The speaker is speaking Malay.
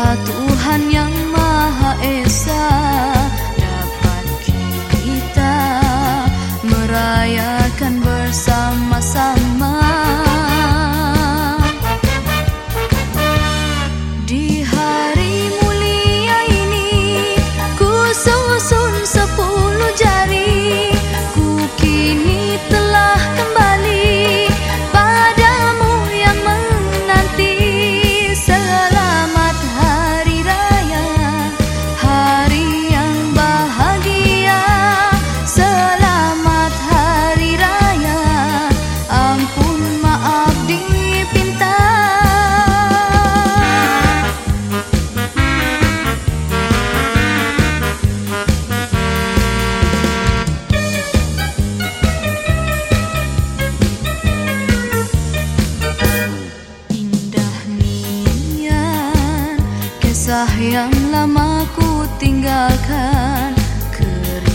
Tuhan yang Maha Esa Yang lama ku tinggalkan Kerinduan.